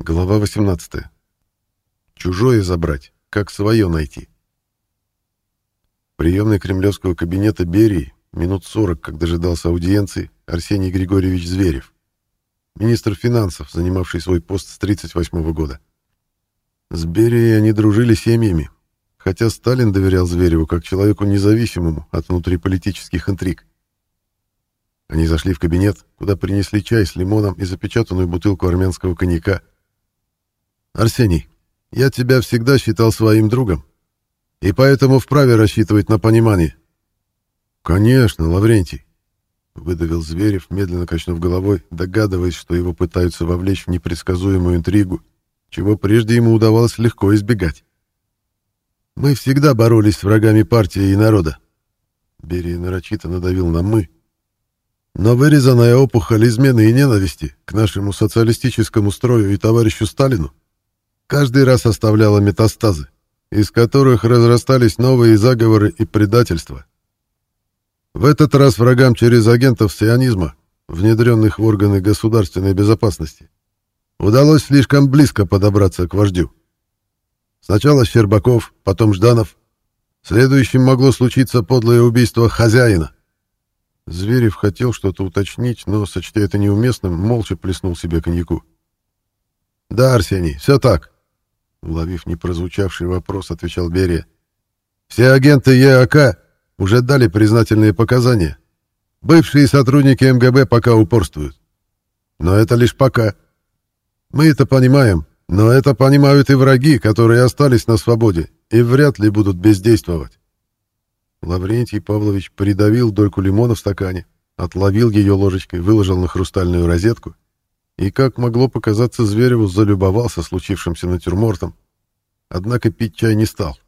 Глава 18. Чужое забрать, как свое найти. Приемный кремлевского кабинета Берии минут 40, как дожидался аудиенции, Арсений Григорьевич Зверев, министр финансов, занимавший свой пост с 1938 года. С Берией они дружили семьями, хотя Сталин доверял Звереву как человеку независимому от внутриполитических интриг. Они зашли в кабинет, куда принесли чай с лимоном и запечатанную бутылку армянского коньяка – Арсений, я тебя всегда считал своим другом, и поэтому вправе рассчитывать на понимание. Конечно, Лаврентий, выдавил Зверев, медленно качнув головой, догадываясь, что его пытаются вовлечь в непредсказуемую интригу, чего прежде ему удавалось легко избегать. Мы всегда боролись с врагами партии и народа. Берия нарочито надавил на «мы». Но вырезанная опухоль измены и ненависти к нашему социалистическому строю и товарищу Сталину каждый раз оставляла метастазы, из которых разрастались новые заговоры и предательства. В этот раз врагам через агентов сионизма, внедренных в органы государственной безопасности, удалось слишком близко подобраться к вождю. Сначала Щербаков, потом Жданов. Следующим могло случиться подлое убийство хозяина. Зверев хотел что-то уточнить, но, сочтя это неуместным, молча плеснул себе коньяку. «Да, Арсений, все так. Уловив непрозвучавший вопрос, отвечал Берия. «Все агенты ЕАК уже дали признательные показания. Бывшие сотрудники МГБ пока упорствуют. Но это лишь пока. Мы это понимаем, но это понимают и враги, которые остались на свободе и вряд ли будут бездействовать». Лаврентий Павлович придавил дольку лимона в стакане, отловил ее ложечкой, выложил на хрустальную розетку и, как могло показаться Звереву, залюбовался случившимся натюрмортом, однако пить чай не стал.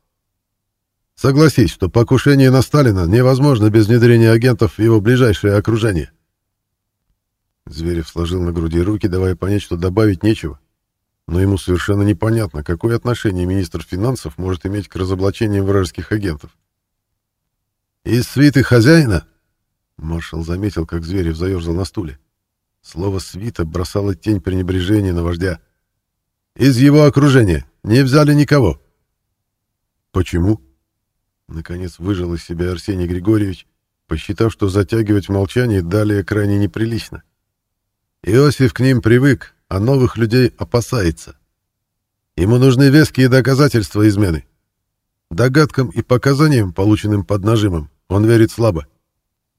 Согласись, что покушение на Сталина невозможно без внедрения агентов в его ближайшее окружение. Зверев сложил на груди руки, давая понять, что добавить нечего. Но ему совершенно непонятно, какое отношение министр финансов может иметь к разоблачениям вражеских агентов. «Из свиты хозяина?» Маршал заметил, как Зверев заерзал на стуле. Слово «свита» бросало тень пренебрежения на вождя. «Из его окружения не взяли никого». «Почему?» Наконец выжил из себя Арсений Григорьевич, посчитав, что затягивать молчание далее крайне неприлично. Иосиф к ним привык, а новых людей опасается. Ему нужны веские доказательства измены. Догадкам и показаниям, полученным под нажимом, он верит слабо.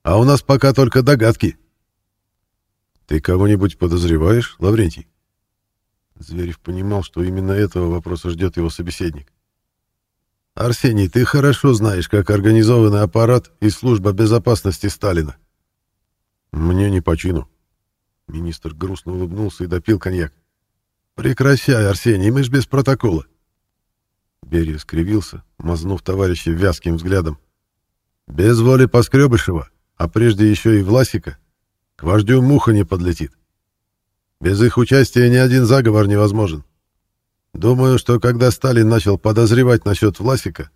А у нас пока только догадки. «Ты кого-нибудь подозреваешь, Лаврентий?» Зверев понимал, что именно этого вопроса ждет его собеседник. «Арсений, ты хорошо знаешь, как организованы аппарат и служба безопасности Сталина». «Мне не по чину». Министр грустно улыбнулся и допил коньяк. «Прекращай, Арсений, мы ж без протокола». Берия скривился, мазнув товарища вязким взглядом. «Без воли Поскребышева, а прежде еще и Власика, к вождю муха не подлетит. Без их участия ни один заговор невозможен. Думаю, что когда Сталин начал подозревать насчет Власика,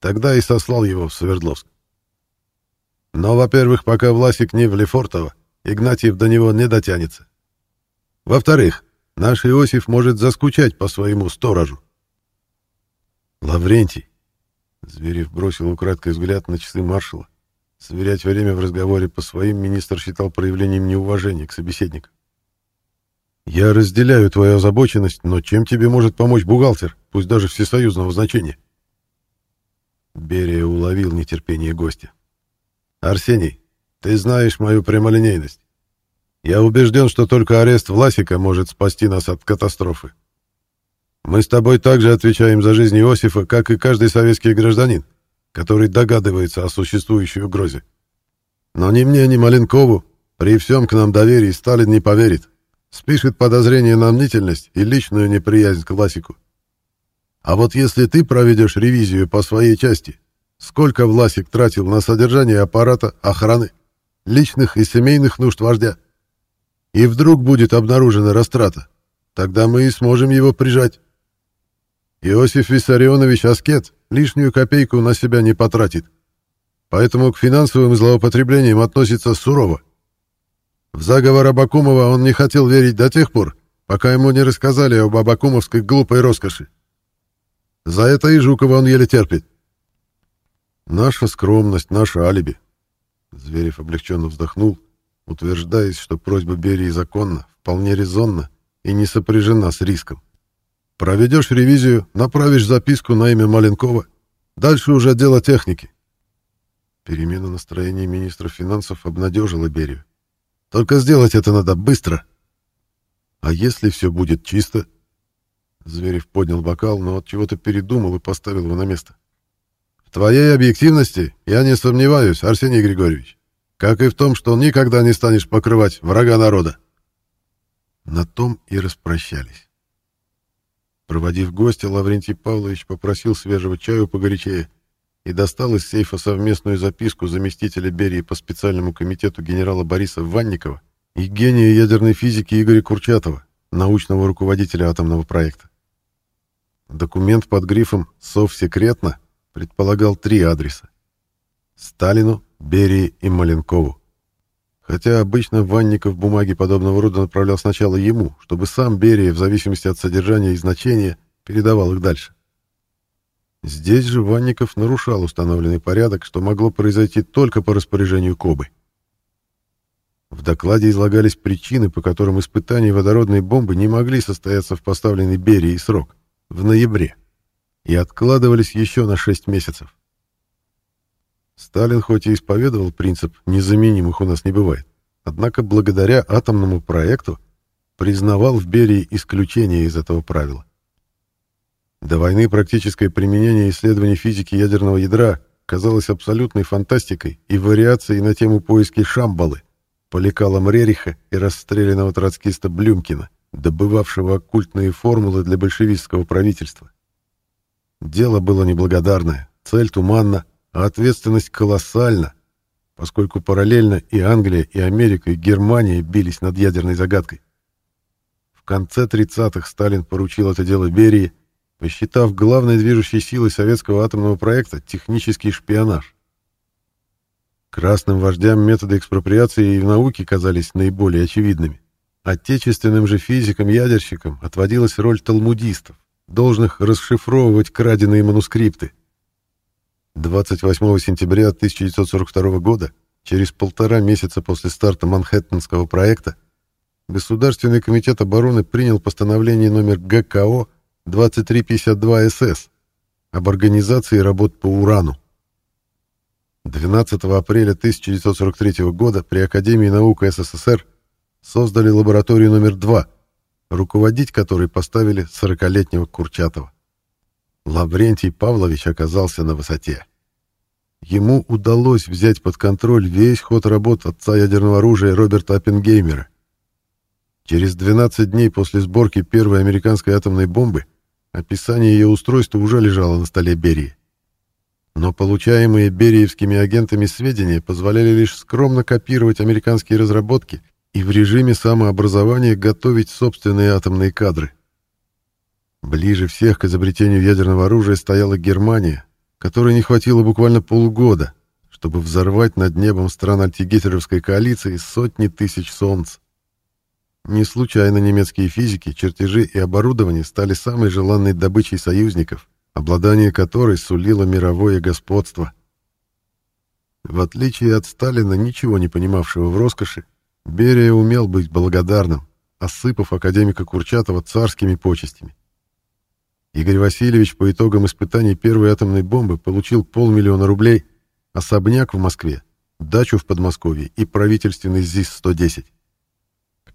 тогда и сослал его в Свердловск. Но, во-первых, пока Власик не в Лефортово, Игнатьев до него не дотянется. Во-вторых, наш Иосиф может заскучать по своему сторожу. Лаврентий. Зверев бросил украдкой взгляд на часы маршала. Сверять время в разговоре по своим министр считал проявлением неуважения к собеседнику. «Я разделяю твою озабоченность, но чем тебе может помочь бухгалтер, пусть даже всесоюзного значения?» Берия уловил нетерпение гостя. «Арсений, ты знаешь мою прямолинейность. Я убежден, что только арест Власика может спасти нас от катастрофы. Мы с тобой также отвечаем за жизнь Иосифа, как и каждый советский гражданин который догадывается о существующей угрозе. Но ни мне, ни Маленкову при всем к нам доверии Сталин не поверит. Спишет подозрение на мнительность и личную неприязнь к классику. А вот если ты проведешь ревизию по своей части, сколько Власик тратил на содержание аппарата охраны, личных и семейных нужд вождя, и вдруг будет обнаружена растрата, тогда мы и сможем его прижать. Иосиф Виссарионович аскет, лишнюю копейку на себя не потратит. Поэтому к финансовым злоупотреблениям относится сурово. В заговор Абакумова он не хотел верить до тех пор, пока ему не рассказали об абакумовской глупой роскоши. За это и Жукова он еле терпит. Наша скромность, наше алиби. Зверев облегченно вздохнул, утверждаясь, что просьба Берии законна, вполне резонна и не сопряжена с риском. Проведешь ревизию, направишь записку на имя Маленкова. Дальше уже дело техники. Перемена настроения министра финансов обнадежила Берию. Только сделать это надо быстро. А если все будет чисто? Зверев поднял бокал, но от чего-то передумал и поставил его на место. В твоей объективности я не сомневаюсь, Арсений Григорьевич, как и в том, что никогда не станешь покрывать врага народа. На том и распрощались. Проводив гостя, Лаврентий Павлович попросил свежего чаю погорячее и достал из сейфа совместную записку заместителя Берии по специальному комитету генерала Бориса Ванникова и гения ядерной физики Игоря Курчатова, научного руководителя атомного проекта. Документ под грифом «Совсекретно» предполагал три адреса. Сталину, Берии и Маленкову. Хотя обычно Ванников бумаги подобного рода направлял сначала ему, чтобы сам Берия, в зависимости от содержания и значения, передавал их дальше. Здесь же Ванников нарушал установленный порядок, что могло произойти только по распоряжению Кобы. В докладе излагались причины, по которым испытания водородной бомбы не могли состояться в поставленный Берии срок — в ноябре, и откладывались еще на 6 месяцев. Сталин хоть и исповедовал принцип «незаменимых у нас не бывает», однако благодаря атомному проекту признавал в Берии исключение из этого правила. До войны практическое применение исследований физики ядерного ядра казалось абсолютной фантастикой и вариацией на тему поиски Шамбалы, по лекалам Рериха и расстрелянного троцкиста Блюмкина, добывавшего оккультные формулы для большевистского правительства. Дело было неблагодарное, цель туманна, а ответственность колоссальна, поскольку параллельно и Англия, и Америка, и Германия бились над ядерной загадкой. В конце 30-х Сталин поручил это дело Берии, посчитав главной движущей силой советского атомного проекта технический шпионаж. Красным вождям методы экспроприации и в науке казались наиболее очевидными. Отечественным же физикам-ядерщикам отводилась роль талмудистов, должных расшифровывать краденые манускрипты. 28 сентября 1942 года, через полтора месяца после старта Манхэттенского проекта, Государственный комитет обороны принял постановление номер ГКО 2352-СС об организации работ по урану. 12 апреля 1943 года при Академии наук СССР создали лабораторию номер 2, руководить которой поставили 40-летнего Курчатова. Лаврентий Павлович оказался на высоте. Ему удалось взять под контроль весь ход работ отца ядерного оружия Роберта Оппенгеймера. Через 12 дней после сборки первой американской атомной бомбы Описание ее устройства уже лежало на столе Берии. Но получаемые бериевскими агентами сведения позволяли лишь скромно копировать американские разработки и в режиме самообразования готовить собственные атомные кадры. Ближе всех к изобретению ядерного оружия стояла Германия, которой не хватило буквально полугода, чтобы взорвать над небом стран антигитлеровской коалиции сотни тысяч солнц. Не случайно немецкие физики, чертежи и оборудование стали самой желанной добычей союзников, обладание которой сулило мировое господство. В отличие от Сталина, ничего не понимавшего в роскоши, Берия умел быть благодарным, осыпав академика Курчатова царскими почестями. Игорь Васильевич по итогам испытаний первой атомной бомбы получил полмиллиона рублей, особняк в Москве, дачу в Подмосковье и правительственный ЗИС-110.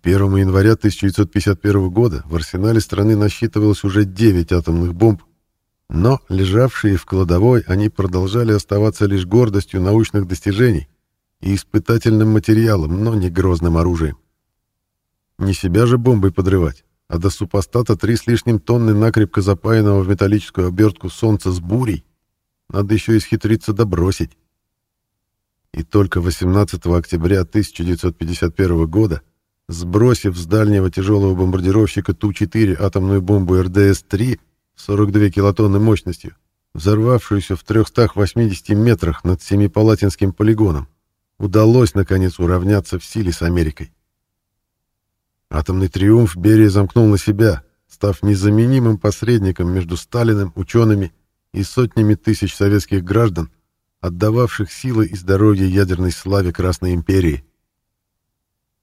1 января 1951 года в арсенале страны насчитывалось уже 9 атомных бомб, но, лежавшие в кладовой, они продолжали оставаться лишь гордостью научных достижений и испытательным материалом, но не грозным оружием. Не себя же бомбой подрывать, а до супостата три с лишним тонны накрепко запаянного в металлическую обертку солнца с бурей надо еще исхитриться добросить. И только 18 октября 1951 года сбросив с дальнего тяжелого бомбардировщика Ту-4 атомную бомбу РДС-3 42 килотонны мощностью, взорвавшуюся в 380 метрах над Семипалатинским полигоном, удалось, наконец, уравняться в силе с Америкой. Атомный триумф Берия замкнул на себя, став незаменимым посредником между Сталиным, учеными и сотнями тысяч советских граждан, отдававших силы и здоровье ядерной славе Красной империи.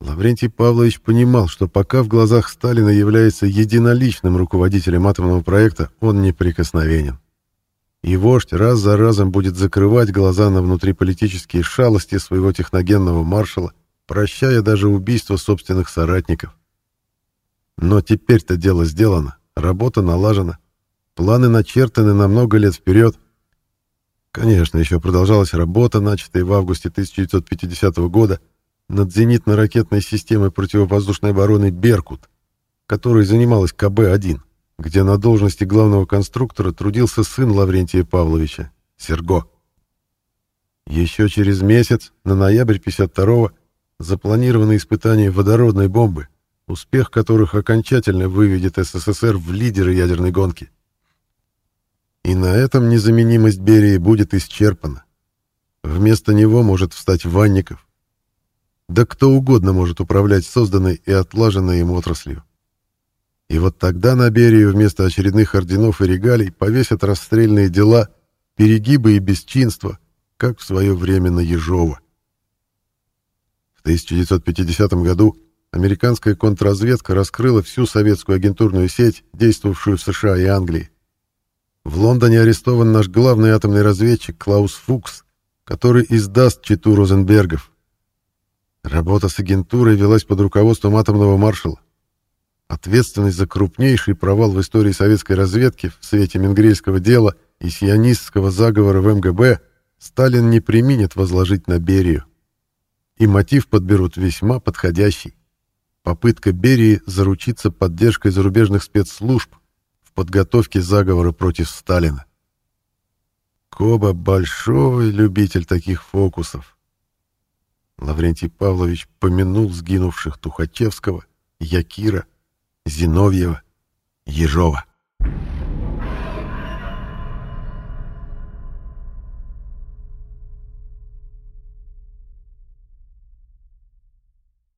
Лаврентий Павлович понимал, что пока в глазах Сталина является единоличным руководителем атомного проекта, он неприкосновенен. И вождь раз за разом будет закрывать глаза на внутриполитические шалости своего техногенного маршала, прощая даже убийство собственных соратников. Но теперь-то дело сделано, работа налажена, планы начертаны на много лет вперед. Конечно, еще продолжалась работа, начатая в августе 1950 года, над зенитно-ракетной системой противовоздушной обороны «Беркут», которой занималась КБ-1, где на должности главного конструктора трудился сын Лаврентия Павловича, Серго. Еще через месяц, на ноябрь 52-го, запланированы испытания водородной бомбы, успех которых окончательно выведет СССР в лидеры ядерной гонки. И на этом незаменимость Берии будет исчерпана. Вместо него может встать Ванников, да кто угодно может управлять созданной и отлаженной им отраслью. И вот тогда на Берию вместо очередных орденов и регалий повесят расстрельные дела, перегибы и бесчинства, как в свое время на Ежова. В 1950 году американская контрразведка раскрыла всю советскую агентурную сеть, действовавшую в США и Англии. В Лондоне арестован наш главный атомный разведчик Клаус Фукс, который издаст читу Розенбергов, Работа с агентурой велась под руководством атомного маршала. Ответственность за крупнейший провал в истории советской разведки в свете Менгрельского дела и сионистского заговора в МГБ Сталин не применит возложить на Берию. И мотив подберут весьма подходящий. Попытка Берии заручиться поддержкой зарубежных спецслужб в подготовке заговора против Сталина. Коба большой любитель таких фокусов. Лаврентий Павлович помянул сгинувших Тухачевского, Якира, Зиновьева, Ежова.